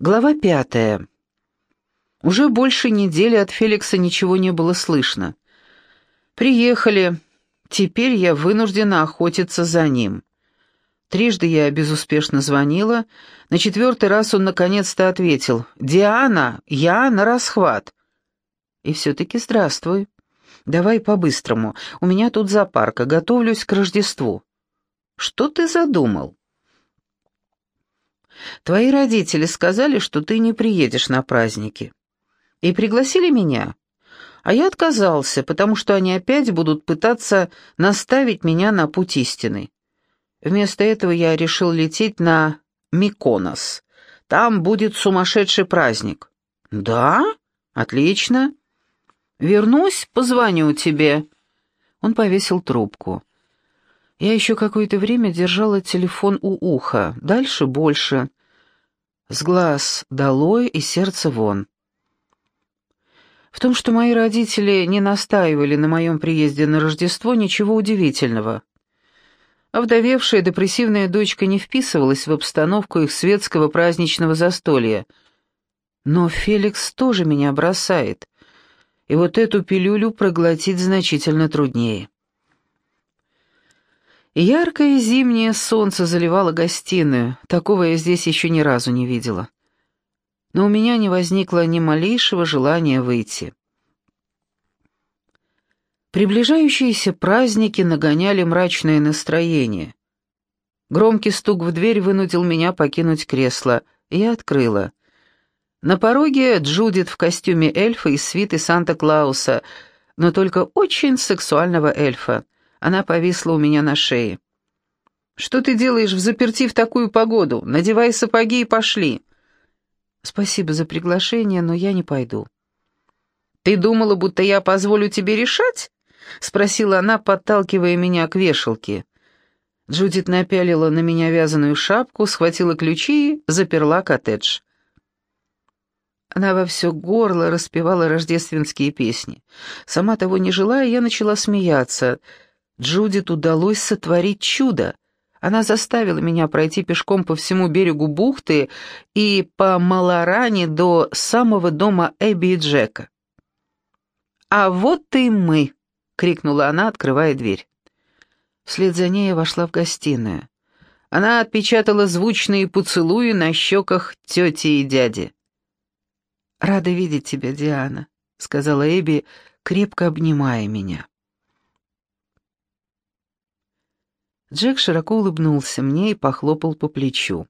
Глава пятая. Уже больше недели от Феликса ничего не было слышно. Приехали. Теперь я вынуждена охотиться за ним. Трижды я безуспешно звонила. На четвертый раз он наконец-то ответил. «Диана, я на расхват». И все-таки здравствуй. Давай по-быстрому. У меня тут зоопарка, готовлюсь к Рождеству. Что ты задумал? Твои родители сказали, что ты не приедешь на праздники. И пригласили меня. А я отказался, потому что они опять будут пытаться наставить меня на путь истины. Вместо этого я решил лететь на Миконос. Там будет сумасшедший праздник. Да? Отлично. Вернусь, позвоню тебе. Он повесил трубку. Я еще какое-то время держала телефон у уха, дальше больше. С глаз долой и сердце вон. В том, что мои родители не настаивали на моем приезде на Рождество, ничего удивительного. Овдовевшая депрессивная дочка не вписывалась в обстановку их светского праздничного застолья. Но Феликс тоже меня бросает, и вот эту пилюлю проглотить значительно труднее. Яркое зимнее солнце заливало гостиную, такого я здесь еще ни разу не видела. Но у меня не возникло ни малейшего желания выйти. Приближающиеся праздники нагоняли мрачное настроение. Громкий стук в дверь вынудил меня покинуть кресло, и я открыла. На пороге Джудит в костюме эльфа из свиты Санта-Клауса, но только очень сексуального эльфа — она повисла у меня на шее. «Что ты делаешь в заперти в такую погоду? Надевай сапоги и пошли». «Спасибо за приглашение, но я не пойду». «Ты думала, будто я позволю тебе решать?» — спросила она, подталкивая меня к вешалке. Джудит напялила на меня вязаную шапку, схватила ключи и заперла коттедж. Она во все горло распевала рождественские песни. Сама того не желая, я начала смеяться — Джудит удалось сотворить чудо. Она заставила меня пройти пешком по всему берегу бухты и по Малоране до самого дома Эбби и Джека. «А вот и мы!» — крикнула она, открывая дверь. Вслед за ней я вошла в гостиную. Она отпечатала звучные поцелуи на щеках тети и дяди. «Рада видеть тебя, Диана», — сказала Эбби, крепко обнимая меня. Джек широко улыбнулся мне и похлопал по плечу.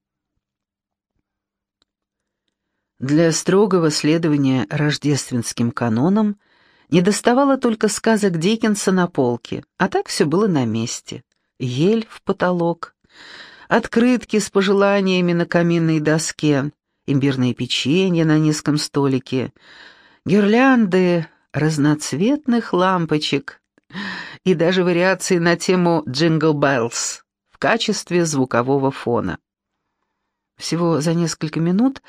Для строгого следования рождественским канонам недоставало только сказок Диккенса на полке, а так все было на месте. Ель в потолок, открытки с пожеланиями на каминной доске, имбирное печенье на низком столике, гирлянды разноцветных лампочек, и даже вариации на тему «Jingle Bells» в качестве звукового фона. Всего за несколько минут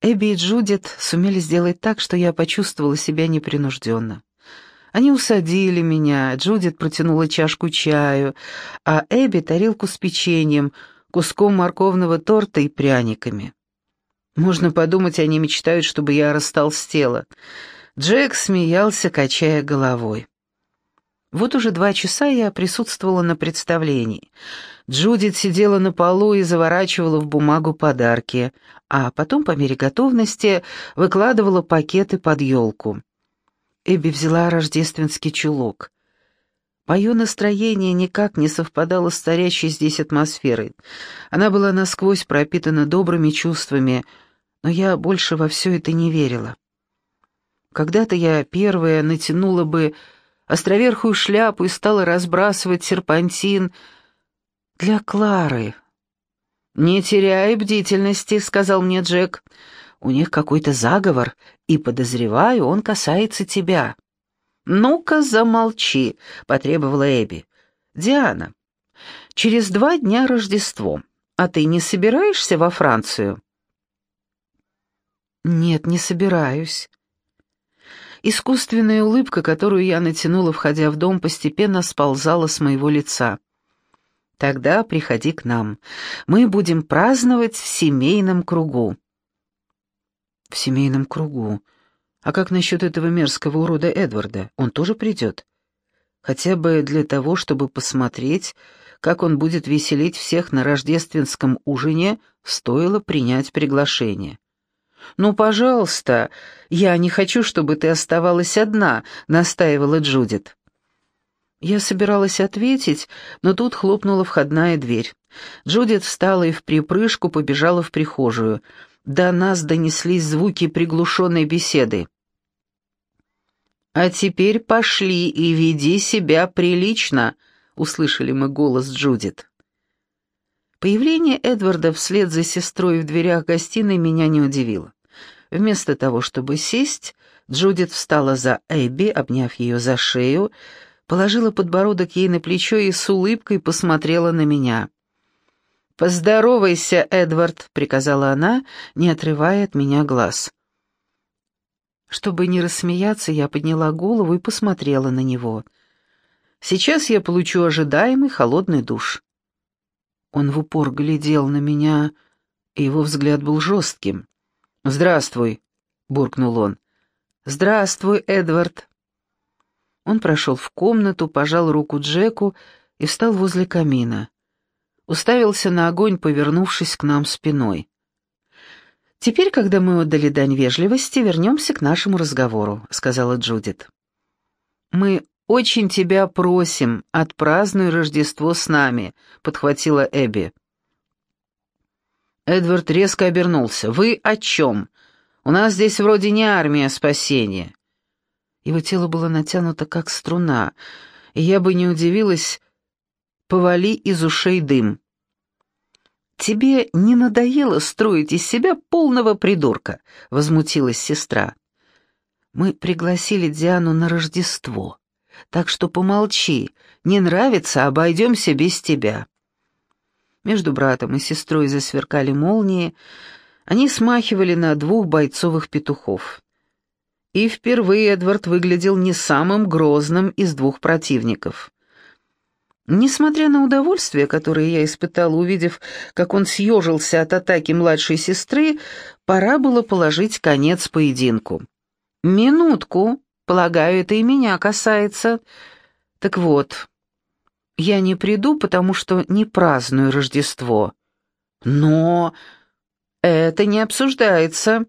Эбби и Джудит сумели сделать так, что я почувствовала себя непринужденно. Они усадили меня, Джудит протянула чашку чаю, а Эбби — тарелку с печеньем, куском морковного торта и пряниками. Можно подумать, они мечтают, чтобы я растолстела. Джек смеялся, качая головой. Вот уже два часа я присутствовала на представлении. Джудит сидела на полу и заворачивала в бумагу подарки, а потом, по мере готовности, выкладывала пакеты под елку. Эбби взяла рождественский чулок. Мое настроение никак не совпадало с царящей здесь атмосферой. Она была насквозь пропитана добрыми чувствами, но я больше во все это не верила. Когда-то я первая натянула бы островерхую шляпу и стала разбрасывать серпантин для Клары. «Не теряй бдительности», — сказал мне Джек. «У них какой-то заговор, и, подозреваю, он касается тебя». «Ну-ка, замолчи», — потребовала Эбби. «Диана, через два дня Рождество, а ты не собираешься во Францию?» «Нет, не собираюсь. Искусственная улыбка, которую я натянула, входя в дом, постепенно сползала с моего лица. «Тогда приходи к нам. Мы будем праздновать в семейном кругу». В семейном кругу. А как насчет этого мерзкого урода Эдварда? Он тоже придет? Хотя бы для того, чтобы посмотреть, как он будет веселить всех на рождественском ужине, стоило принять приглашение. «Ну, пожалуйста, я не хочу, чтобы ты оставалась одна», — настаивала Джудит. Я собиралась ответить, но тут хлопнула входная дверь. Джудит встала и в припрыжку побежала в прихожую. До нас донеслись звуки приглушенной беседы. «А теперь пошли и веди себя прилично», — услышали мы голос Джудит. Появление Эдварда вслед за сестрой в дверях гостиной меня не удивило. Вместо того, чтобы сесть, Джудит встала за Эбби, обняв ее за шею, положила подбородок ей на плечо и с улыбкой посмотрела на меня. «Поздоровайся, Эдвард», — приказала она, не отрывая от меня глаз. Чтобы не рассмеяться, я подняла голову и посмотрела на него. Сейчас я получу ожидаемый холодный душ. Он в упор глядел на меня, и его взгляд был жестким. «Здравствуй», — буркнул он. «Здравствуй, Эдвард». Он прошел в комнату, пожал руку Джеку и встал возле камина. Уставился на огонь, повернувшись к нам спиной. «Теперь, когда мы отдали дань вежливости, вернемся к нашему разговору», — сказала Джудит. «Мы очень тебя просим, отпразднуй Рождество с нами», — подхватила Эбби. Эдвард резко обернулся. «Вы о чем? У нас здесь вроде не армия спасения». Его тело было натянуто, как струна, и я бы не удивилась, повали из ушей дым. «Тебе не надоело строить из себя полного придурка?» — возмутилась сестра. «Мы пригласили Диану на Рождество, так что помолчи, не нравится, обойдемся без тебя». Между братом и сестрой засверкали молнии, они смахивали на двух бойцовых петухов и впервые Эдвард выглядел не самым грозным из двух противников. Несмотря на удовольствие, которое я испытала, увидев, как он съежился от атаки младшей сестры, пора было положить конец поединку. «Минутку, полагаю, это и меня касается. Так вот, я не приду, потому что не праздную Рождество. Но это не обсуждается».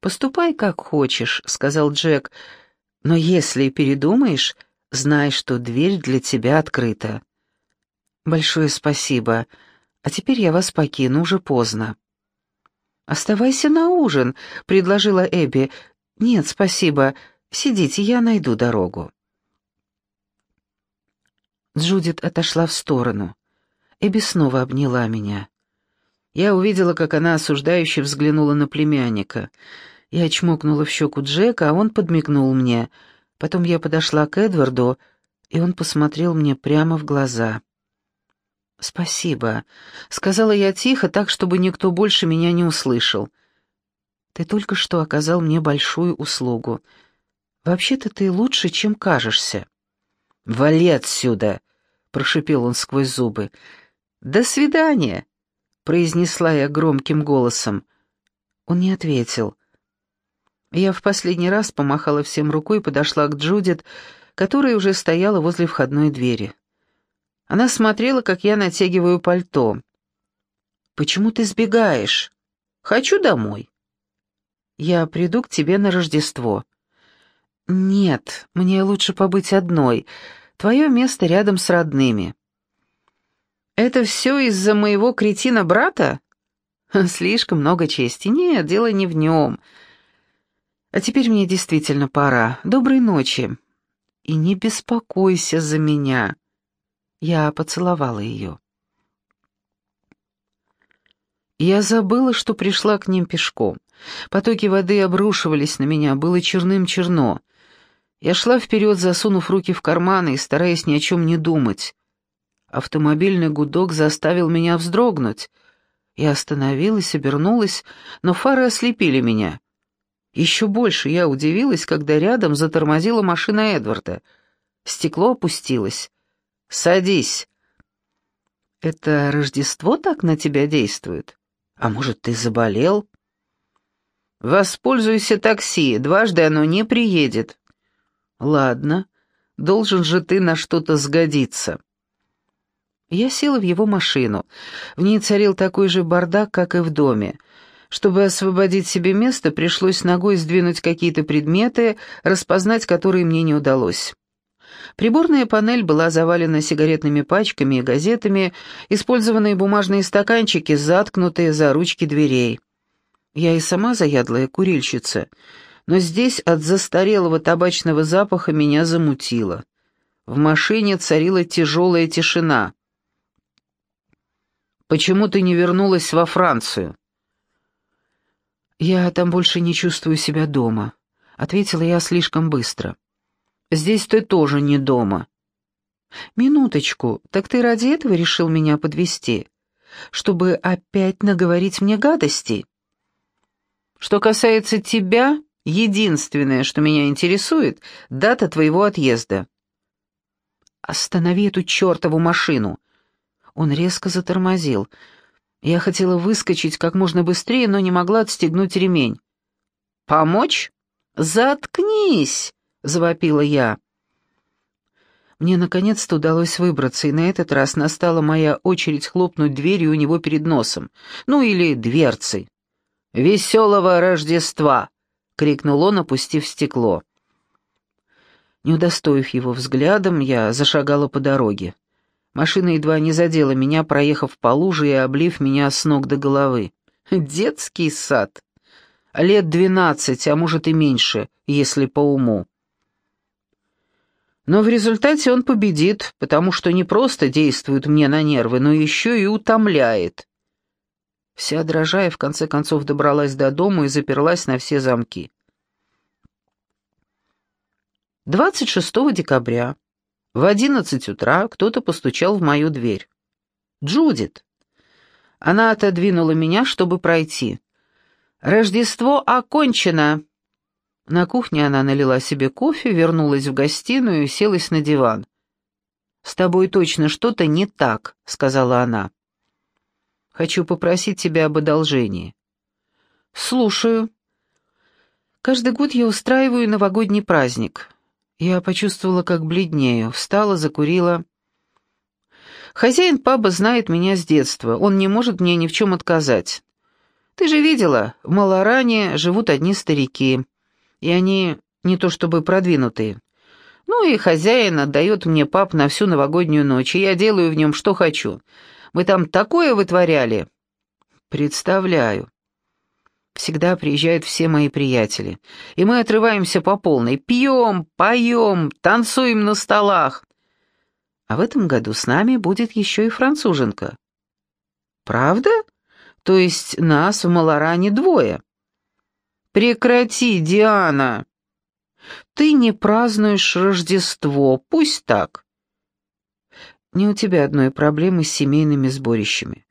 «Поступай, как хочешь», — сказал Джек, — «но если передумаешь, знай, что дверь для тебя открыта». «Большое спасибо. А теперь я вас покину, уже поздно». «Оставайся на ужин», — предложила Эбби. «Нет, спасибо. Сидите, я найду дорогу». Джудит отошла в сторону. Эбби снова обняла меня. Я увидела, как она осуждающе взглянула на племянника — я чмокнула в щеку Джека, а он подмигнул мне. Потом я подошла к Эдварду, и он посмотрел мне прямо в глаза. «Спасибо», — сказала я тихо, так, чтобы никто больше меня не услышал. «Ты только что оказал мне большую услугу. Вообще-то ты лучше, чем кажешься». «Вали отсюда!» — прошипел он сквозь зубы. «До свидания!» — произнесла я громким голосом. Он не ответил. Я в последний раз помахала всем рукой и подошла к Джудит, которая уже стояла возле входной двери. Она смотрела, как я натягиваю пальто. «Почему ты сбегаешь?» «Хочу домой». «Я приду к тебе на Рождество». «Нет, мне лучше побыть одной. Твое место рядом с родными». «Это все из-за моего кретина-брата?» «Слишком много чести. Нет, дело не в нем. А теперь мне действительно пора. Доброй ночи. И не беспокойся за меня. Я поцеловала ее. Я забыла, что пришла к ним пешком. Потоки воды обрушивались на меня, было черным-черно. Я шла вперед, засунув руки в карманы и стараясь ни о чем не думать. Автомобильный гудок заставил меня вздрогнуть. Я остановилась, обернулась, но фары ослепили меня. Еще больше я удивилась, когда рядом затормозила машина Эдварда. Стекло опустилось. «Садись». «Это Рождество так на тебя действует? А может, ты заболел?» Воспользуйся такси, дважды оно не приедет. Ладно, должен же ты на что-то сгодиться. Я села в его машину. В ней царил такой же бардак, как и в доме. Чтобы освободить себе место, пришлось ногой сдвинуть какие-то предметы, распознать которые мне не удалось. Приборная панель была завалена сигаретными пачками и газетами, использованные бумажные стаканчики, заткнутые за ручки дверей. Я и сама заядлая курильщица, но здесь от застарелого табачного запаха меня замутило. В машине царила тяжелая тишина. «Почему ты не вернулась во Францию?» «Я там больше не чувствую себя дома», — ответила я слишком быстро. «Здесь ты тоже не дома». «Минуточку, так ты ради этого решил меня подвести, Чтобы опять наговорить мне гадостей?» Что касается тебя, единственное, что меня интересует, дата твоего отъезда. Останови эту чертову машину. Он резко затормозил. Я хотела выскочить как можно быстрее, но не могла отстегнуть ремень. «Помочь? Заткнись!» — завопила я. Мне наконец-то удалось выбраться, и на этот раз настала моя очередь хлопнуть дверью у него перед носом. Ну или дверцей. «Веселого Рождества!» — крикнул он, опустив стекло. Не удостоив его взглядом, я зашагала по дороге. Машина едва не задела меня, проехав по луже и облив меня с ног до головы. Детский сад. Лет двенадцать, а может и меньше, если по уму. Но в результате он победит, потому что не просто действует мне на нервы, но еще и утомляет. Вся дрожая, в конце концов добралась до дома и заперлась на все замки. 26 декабря в 11 утра кто-то постучал в мою дверь. «Джудит!» Она отодвинула меня, чтобы пройти. «Рождество окончено!» На кухне она налила себе кофе, вернулась в гостиную и селась на диван. «С тобой точно что-то не так», — сказала она. Хочу попросить тебя об одолжении». «Слушаю». «Каждый год я устраиваю новогодний праздник». Я почувствовала, как бледнею, встала, закурила. «Хозяин паба знает меня с детства, он не может мне ни в чем отказать. Ты же видела, в Малоране живут одни старики, и они не то чтобы продвинутые. Ну и хозяин отдает мне пап на всю новогоднюю ночь, и я делаю в нем что хочу». Мы там такое вытворяли!» «Представляю. Всегда приезжают все мои приятели, и мы отрываемся по полной, пьем, поем, танцуем на столах. А в этом году с нами будет еще и француженка». «Правда? То есть нас в Малоране двое?» «Прекрати, Диана!» «Ты не празднуешь Рождество, пусть так. Не у тебя одной проблемы с семейными сборищами.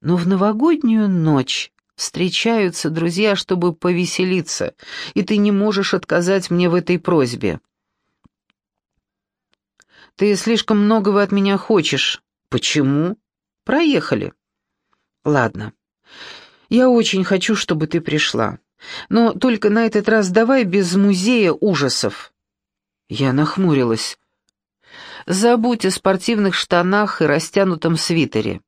Но в новогоднюю ночь встречаются друзья, чтобы повеселиться, и ты не можешь отказать мне в этой просьбе. Ты слишком многого от меня хочешь. Почему? Проехали. Ладно. Я очень хочу, чтобы ты пришла. Но только на этот раз давай без музея ужасов. Я нахмурилась. Забудь о спортивных штанах и растянутом свитере».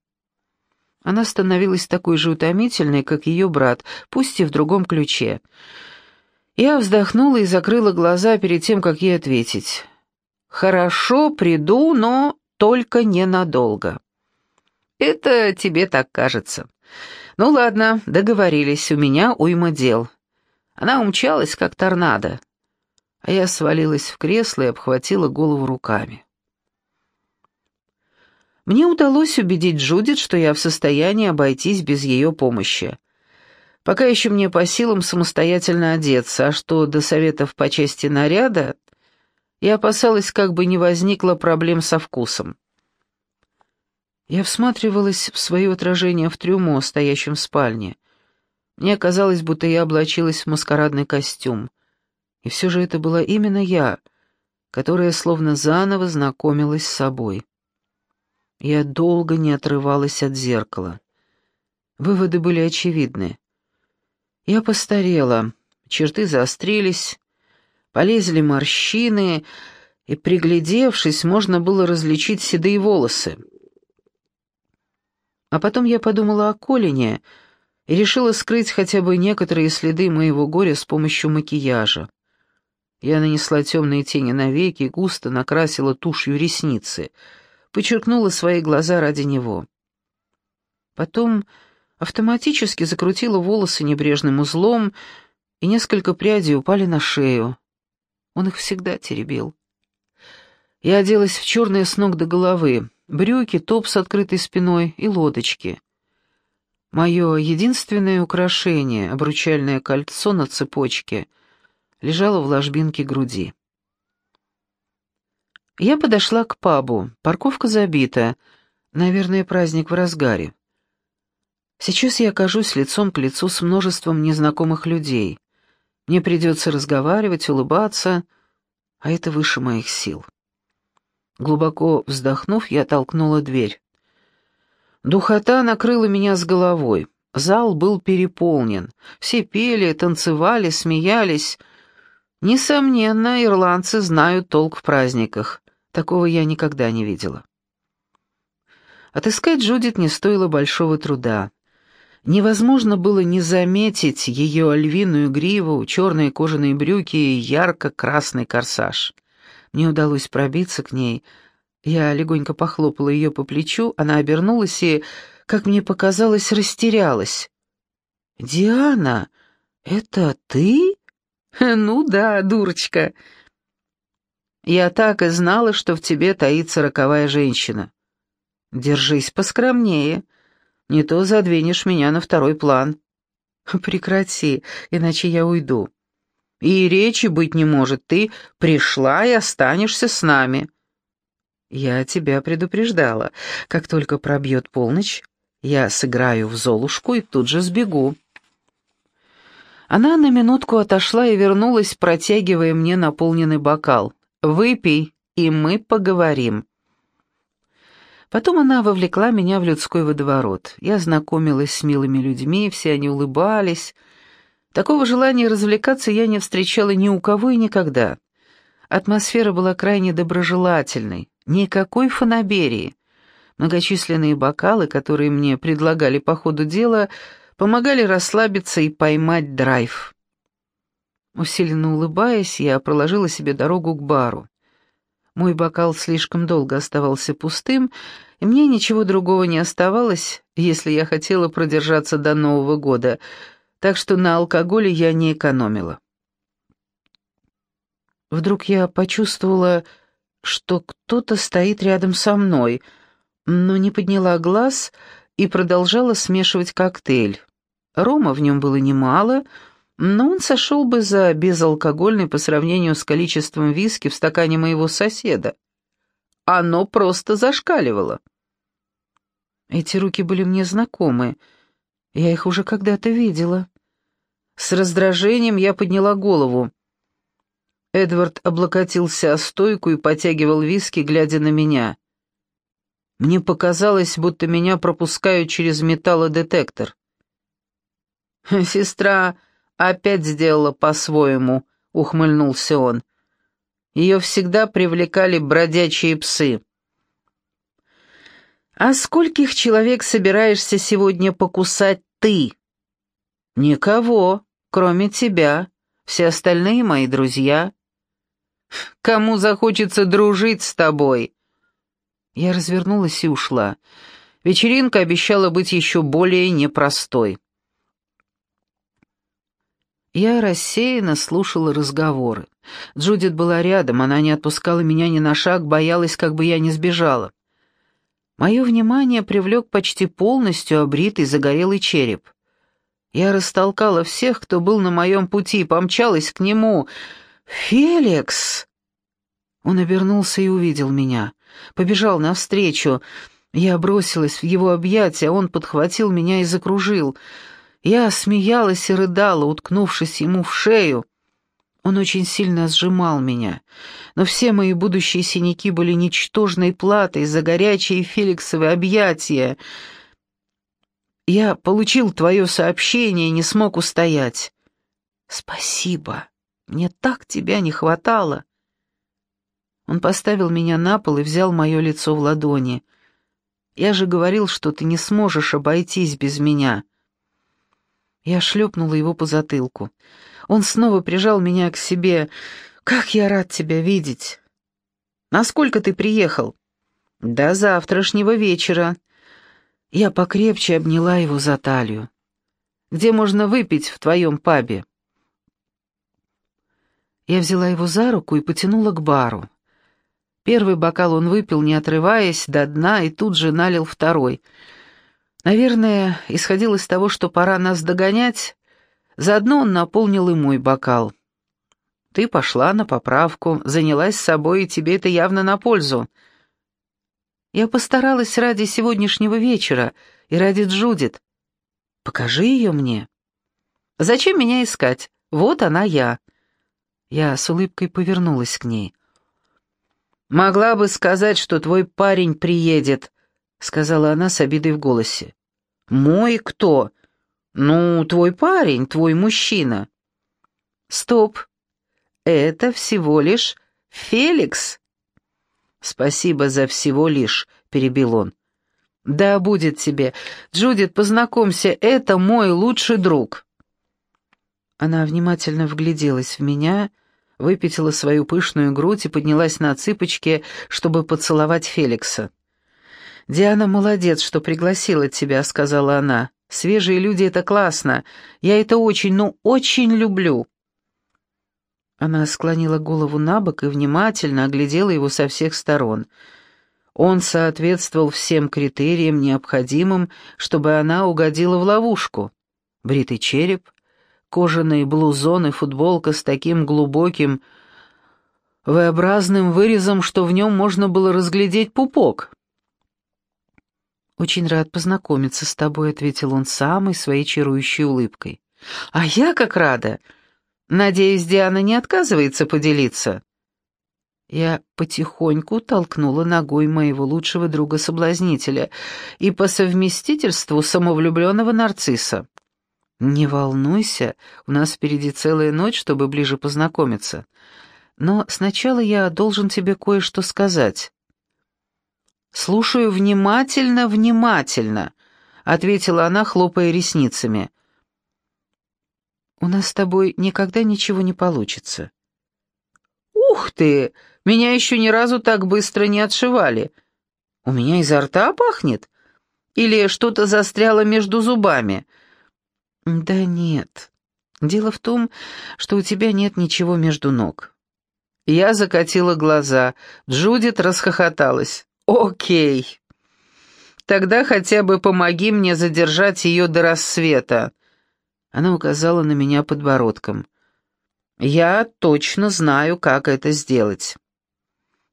Она становилась такой же утомительной, как ее брат, пусть и в другом ключе. Я вздохнула и закрыла глаза перед тем, как ей ответить. «Хорошо, приду, но только ненадолго». «Это тебе так кажется». «Ну ладно, договорились, у меня уйма дел». Она умчалась, как торнадо, а я свалилась в кресло и обхватила голову руками. Мне удалось убедить Джудит, что я в состоянии обойтись без ее помощи. Пока еще мне по силам самостоятельно одеться, а что до советов по части наряда, я опасалась, как бы не возникло проблем со вкусом. Я всматривалась в свое отражение в трюмо, стоящем в спальне. Мне казалось, будто я облачилась в маскарадный костюм. И все же это была именно я, которая словно заново знакомилась с собой. Я долго не отрывалась от зеркала. Выводы были очевидны. Я постарела, черты заострились, полезли морщины, и, приглядевшись, можно было различить седые волосы. А потом я подумала о Колине и решила скрыть хотя бы некоторые следы моего горя с помощью макияжа. Я нанесла темные тени на веки, густо накрасила тушью ресницы, подчеркнула свои глаза ради него. Потом автоматически закрутила волосы небрежным узлом, и несколько прядей упали на шею. Он их всегда теребил. Я оделась в черное с ног до головы, брюки, топ с открытой спиной и лодочки. Мое единственное украшение, обручальное кольцо на цепочке, лежало в ложбинке груди. Я подошла к пабу, парковка забита, наверное, праздник в разгаре. Сейчас я окажусь лицом к лицу с множеством незнакомых людей. Мне придется разговаривать, улыбаться, а это выше моих сил. Глубоко вздохнув, я толкнула дверь. Духота накрыла меня с головой. Зал был переполнен. Все пели, танцевали, смеялись. Несомненно, ирландцы знают толк в праздниках. Такого я никогда не видела. Отыскать Джудит не стоило большого труда. Невозможно было не заметить ее львиную гриву, черные кожаные брюки и ярко-красный корсаж. Мне удалось пробиться к ней. Я легонько похлопала ее по плечу, она обернулась и, как мне показалось, растерялась. «Диана, это ты?» «Ну да, дурочка. Я так и знала, что в тебе таится роковая женщина. Держись поскромнее, не то задвинешь меня на второй план». «Прекрати, иначе я уйду». И речи быть не может, ты пришла и останешься с нами». «Я тебя предупреждала. Как только пробьет полночь, я сыграю в Золушку и тут же сбегу». Она на минутку отошла и вернулась, протягивая мне наполненный бокал. «Выпей, и мы поговорим». Потом она вовлекла меня в людской водоворот. Я знакомилась с милыми людьми, все они улыбались, Такого желания развлекаться я не встречала ни у кого и никогда. Атмосфера была крайне доброжелательной, никакой фанаберии. Многочисленные бокалы, которые мне предлагали по ходу дела, помогали расслабиться и поймать драйв. Усиленно улыбаясь, я проложила себе дорогу к бару. Мой бокал слишком долго оставался пустым, и мне ничего другого не оставалось, если я хотела продержаться до Нового года — так что на алкоголе я не экономила. Вдруг я почувствовала, что кто-то стоит рядом со мной, но не подняла глаз и продолжала смешивать коктейль. Рома в нем было немало, но он сошел бы за безалкогольный по сравнению с количеством виски в стакане моего соседа. Оно просто зашкаливало. Эти руки были мне знакомы, я их уже когда-то видела. С раздражением я подняла голову. Эдвард облокотился о стойку и потягивал виски, глядя на меня. Мне показалось, будто меня пропускают через металлодетектор. «Сестра опять сделала по-своему», — ухмыльнулся он. «Ее всегда привлекали бродячие псы». «А скольких человек собираешься сегодня покусать ты?» «Никого, кроме тебя. Все остальные мои друзья. Кому захочется дружить с тобой?» Я развернулась и ушла. Вечеринка обещала быть еще более непростой. Я рассеянно слушала разговоры. Джудит была рядом, она не отпускала меня ни на шаг, боялась, как бы я не сбежала. Мое внимание привлек почти полностью обритый загорелый череп. Я растолкала всех, кто был на моем пути, помчалась к нему. «Феликс!» Он обернулся и увидел меня. Побежал навстречу. Я бросилась в его объятия, он подхватил меня и закружил. Я смеялась и рыдала, уткнувшись ему в шею. Он очень сильно сжимал меня, но все мои будущие синяки были ничтожной платой за горячие Феликсовы объятия — Я получил твое сообщение и не смог устоять. Спасибо. Мне так тебя не хватало. Он поставил меня на пол и взял мое лицо в ладони. Я же говорил, что ты не сможешь обойтись без меня. Я шлепнула его по затылку. Он снова прижал меня к себе. «Как я рад тебя видеть!» «Насколько ты приехал?» «До завтрашнего вечера». Я покрепче обняла его за талию. «Где можно выпить в твоем пабе?» Я взяла его за руку и потянула к бару. Первый бокал он выпил, не отрываясь, до дна, и тут же налил второй. Наверное, исходил из того, что пора нас догонять, заодно он наполнил и мой бокал. Ты пошла на поправку, занялась собой, и тебе это явно на пользу. Я постаралась ради сегодняшнего вечера и ради Джудит. Покажи ее мне. Зачем меня искать? Вот она я. Я с улыбкой повернулась к ней. «Могла бы сказать, что твой парень приедет», — сказала она с обидой в голосе. «Мой кто?» «Ну, твой парень, твой мужчина». «Стоп. Это всего лишь Феликс». «Спасибо за всего лишь», — перебил он. «Да будет тебе. Джудит, познакомься, это мой лучший друг». Она внимательно вгляделась в меня, выпятила свою пышную грудь и поднялась на цыпочки, чтобы поцеловать Феликса. «Диана молодец, что пригласила тебя», — сказала она. «Свежие люди — это классно. Я это очень, ну, очень люблю». Она склонила голову на бок и внимательно оглядела его со всех сторон. Он соответствовал всем критериям, необходимым, чтобы она угодила в ловушку. Бритый череп, кожаный блузон и футболка с таким глубоким V-образным вырезом, что в нем можно было разглядеть пупок. «Очень рад познакомиться с тобой», — ответил он самой своей чарующей улыбкой. «А я как рада! Надеюсь, Диана не отказывается поделиться?» Я потихоньку толкнула ногой моего лучшего друга-соблазнителя и по совместительству самовлюбленного нарцисса. «Не волнуйся, у нас впереди целая ночь, чтобы ближе познакомиться. Но сначала я должен тебе кое-что сказать». «Слушаю внимательно, внимательно», — ответила она, хлопая ресницами. «У нас с тобой никогда ничего не получится». «Ух ты! Меня еще ни разу так быстро не отшивали. У меня изо рта пахнет? Или что-то застряло между зубами?» «Да нет. Дело в том, что у тебя нет ничего между ног». Я закатила глаза. Джудит расхохоталась. «Окей. Тогда хотя бы помоги мне задержать ее до рассвета». Она указала на меня подбородком. «Я точно знаю, как это сделать».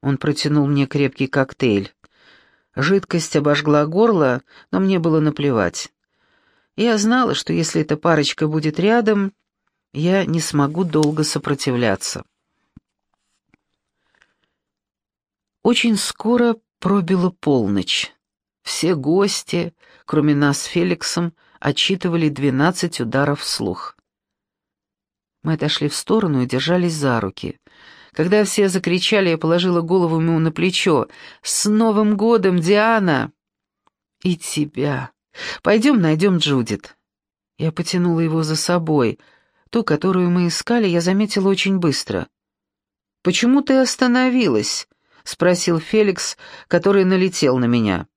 Он протянул мне крепкий коктейль. Жидкость обожгла горло, но мне было наплевать. Я знала, что если эта парочка будет рядом, я не смогу долго сопротивляться. Очень скоро пробила полночь. Все гости, кроме нас с Феликсом, отчитывали двенадцать ударов вслух. Мы отошли в сторону и держались за руки. Когда все закричали, я положила голову ему на плечо. «С Новым годом, Диана!» «И тебя!» «Пойдем найдем Джудит». Я потянула его за собой. Ту, которую мы искали, я заметила очень быстро. «Почему ты остановилась?» — спросил Феликс, который налетел на меня.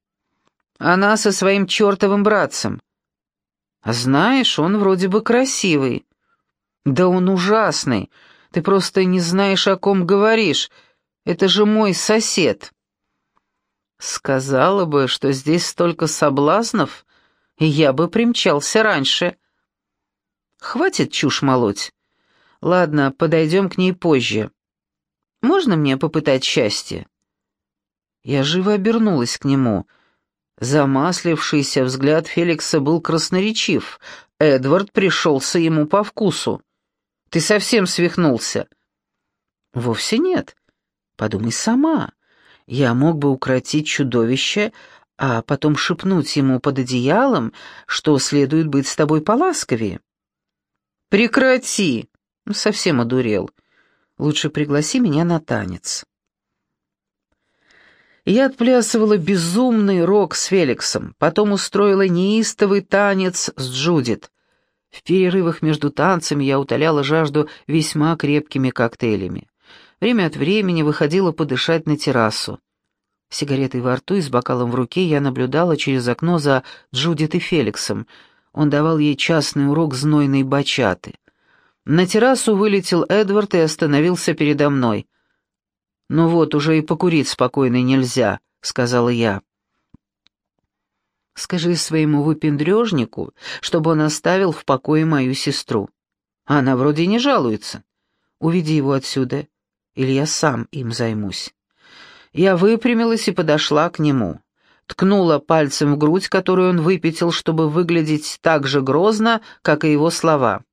«Она со своим чертовым братцем». «А знаешь, он вроде бы красивый». «Да он ужасный. Ты просто не знаешь, о ком говоришь. Это же мой сосед». Сказала бы, что здесь столько соблазнов, и я бы примчался раньше. Хватит чушь молоть. Ладно, подойдем к ней позже. Можно мне попытать счастье? Я живо обернулась к нему. Замаслившийся взгляд Феликса был красноречив. Эдвард пришелся ему по вкусу. «Ты совсем свихнулся?» «Вовсе нет. Подумай сама. Я мог бы укротить чудовище, а потом шепнуть ему под одеялом, что следует быть с тобой поласковее. «Прекрати!» Совсем одурел. «Лучше пригласи меня на танец». Я отплясывала безумный рок с Феликсом, потом устроила неистовый танец с Джудит. В перерывах между танцами я утоляла жажду весьма крепкими коктейлями. Время от времени выходила подышать на террасу. Сигаретой во рту и с бокалом в руке я наблюдала через окно за Джудит и Феликсом. Он давал ей частный урок знойной бачаты. На террасу вылетел Эдвард и остановился передо мной. «Ну вот, уже и покурить спокойно нельзя», — сказала я. «Скажи своему выпендрежнику, чтобы он оставил в покое мою сестру. Она вроде не жалуется. Уведи его отсюда, или я сам им займусь». Я выпрямилась и подошла к нему. Ткнула пальцем в грудь, которую он выпятил, чтобы выглядеть так же грозно, как и его слова.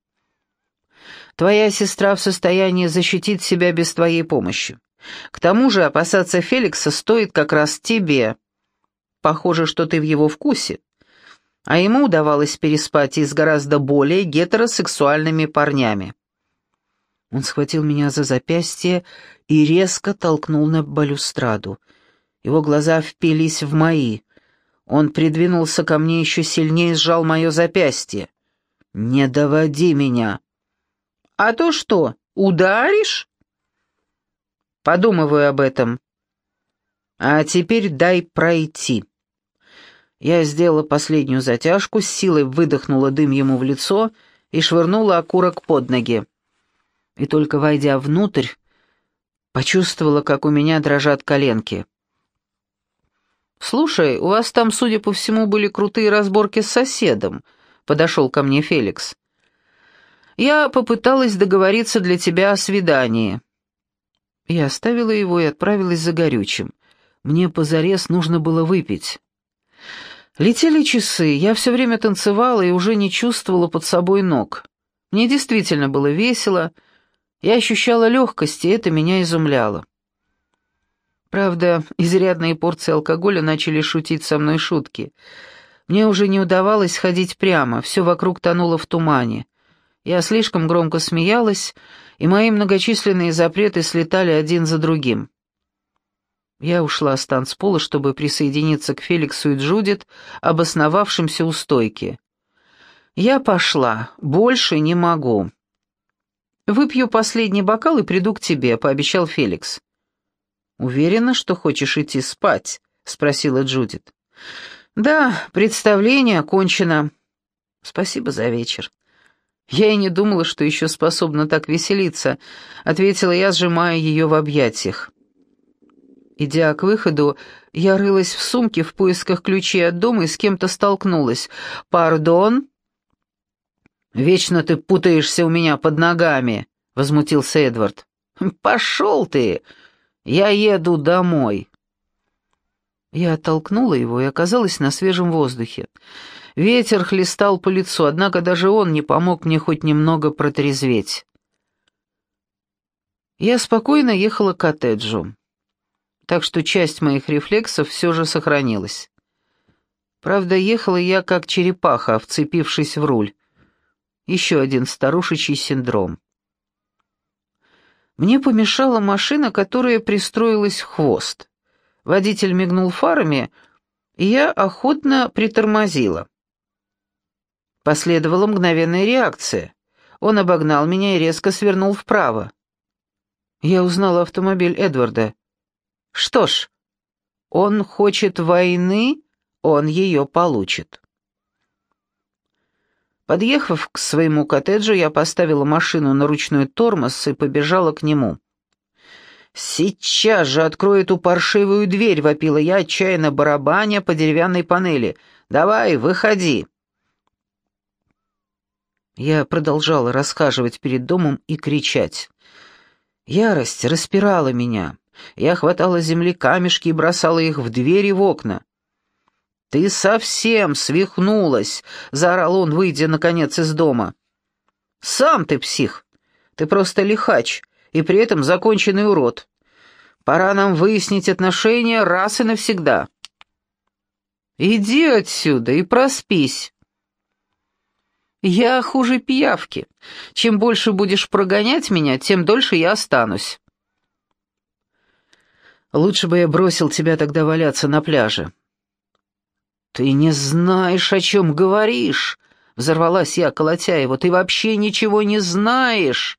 «Твоя сестра в состоянии защитить себя без твоей помощи. К тому же опасаться Феликса стоит как раз тебе. Похоже, что ты в его вкусе. А ему удавалось переспать и с гораздо более гетеросексуальными парнями. Он схватил меня за запястье и резко толкнул на балюстраду. Его глаза впились в мои. Он придвинулся ко мне еще сильнее и сжал мое запястье. «Не доводи меня!» «А то что, ударишь?» «Подумываю об этом». «А теперь дай пройти». Я сделала последнюю затяжку, с силой выдохнула дым ему в лицо и швырнула окурок под ноги и только войдя внутрь, почувствовала, как у меня дрожат коленки. «Слушай, у вас там, судя по всему, были крутые разборки с соседом», — подошел ко мне Феликс. «Я попыталась договориться для тебя о свидании». Я оставила его и отправилась за горючим. Мне позарез нужно было выпить. Летели часы, я все время танцевала и уже не чувствовала под собой ног. Мне действительно было весело, — я ощущала легкость, и это меня изумляло. Правда, изрядные порции алкоголя начали шутить со мной шутки. Мне уже не удавалось ходить прямо, все вокруг тонуло в тумане. Я слишком громко смеялась, и мои многочисленные запреты слетали один за другим. Я ушла с танцпола, чтобы присоединиться к Феликсу и Джудит, обосновавшимся у стойки. Я пошла, больше не могу. «Выпью последний бокал и приду к тебе», — пообещал Феликс. «Уверена, что хочешь идти спать?» — спросила Джудит. «Да, представление окончено. Спасибо за вечер». «Я и не думала, что еще способна так веселиться», — ответила я, сжимая ее в объятиях. Идя к выходу, я рылась в сумке в поисках ключей от дома и с кем-то столкнулась. «Пардон?» «Вечно ты путаешься у меня под ногами», — возмутился Эдвард. «Пошел ты! Я еду домой!» Я оттолкнула его и оказалась на свежем воздухе. Ветер хлестал по лицу, однако даже он не помог мне хоть немного протрезветь. Я спокойно ехала к коттеджу, так что часть моих рефлексов все же сохранилась. Правда, ехала я как черепаха, вцепившись в руль. Еще один старушечий синдром. Мне помешала машина, которая пристроилась в хвост. Водитель мигнул фарами, и я охотно притормозила. Последовала мгновенная реакция. Он обогнал меня и резко свернул вправо. Я узнала автомобиль Эдварда. Что ж, он хочет войны, он ее получит. Подъехав к своему коттеджу, я поставила машину на ручной тормоз и побежала к нему. «Сейчас же открой эту паршивую дверь!» — вопила я, отчаянно барабаня по деревянной панели. «Давай, выходи!» Я продолжала расхаживать перед домом и кричать. Ярость распирала меня. Я хватала земли камешки и бросала их в двери и в окна. «Ты совсем свихнулась!» — заорал он, выйдя, наконец, из дома. «Сам ты псих! Ты просто лихач и при этом законченный урод. Пора нам выяснить отношения раз и навсегда». Иди отсюда и проспись. Я хуже пиявки. Чем больше будешь прогонять меня, тем дольше я останусь. Лучше бы я бросил тебя тогда валяться на пляже. Ты не знаешь, о чем говоришь, взорвалась я, колотя его. Ты вообще ничего не знаешь.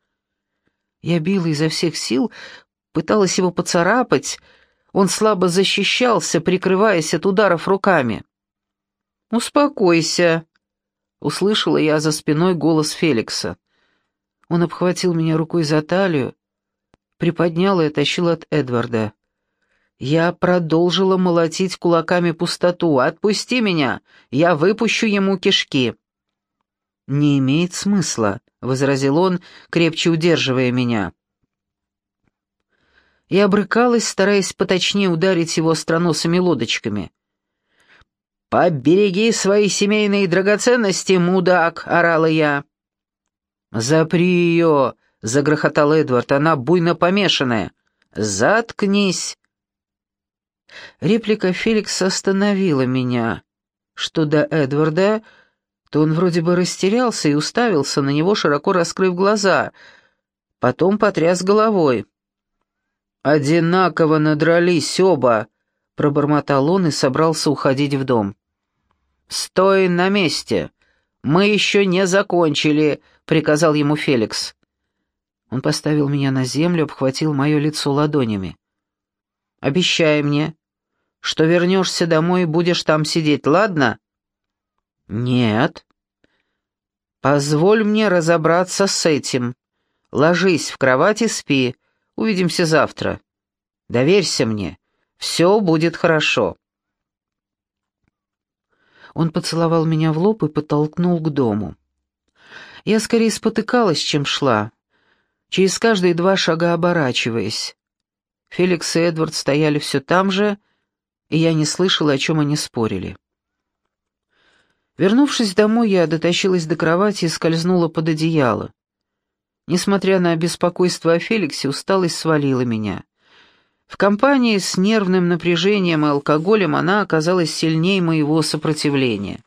Я била изо всех сил, пыталась его поцарапать. Он слабо защищался, прикрываясь от ударов руками. «Успокойся», — услышала я за спиной голос Феликса. Он обхватил меня рукой за талию, приподнял и оттащил от Эдварда. Я продолжила молотить кулаками пустоту. «Отпусти меня! Я выпущу ему кишки!» «Не имеет смысла», — возразил он, крепче удерживая меня. Я обрыкалась, стараясь поточнее ударить его остроносыми лодочками. «Побереги свои семейные драгоценности, мудак!» — орала я. «Запри ее!» — загрохотал Эдвард. «Она буйно помешанная!» «Заткнись!» Реплика Феликса остановила меня. Что до Эдварда, то он вроде бы растерялся и уставился на него, широко раскрыв глаза. Потом потряс головой. «Одинаково надрались оба», — пробормотал он и собрался уходить в дом. «Стой на месте! Мы еще не закончили», — приказал ему Феликс. Он поставил меня на землю, обхватил мое лицо ладонями. «Обещай мне, что вернешься домой и будешь там сидеть, ладно?» «Нет». «Позволь мне разобраться с этим. Ложись в кровать и спи. Увидимся завтра. Доверься мне. Все будет хорошо». Он поцеловал меня в лоб и подтолкнул к дому. Я скорее спотыкалась, чем шла, через каждые два шага оборачиваясь. Феликс и Эдвард стояли все там же, и я не слышала, о чем они спорили. Вернувшись домой, я дотащилась до кровати и скользнула под одеяло. Несмотря на беспокойство о Феликсе, усталость свалила меня. В компании с нервным напряжением и алкоголем она оказалась сильнее моего сопротивления.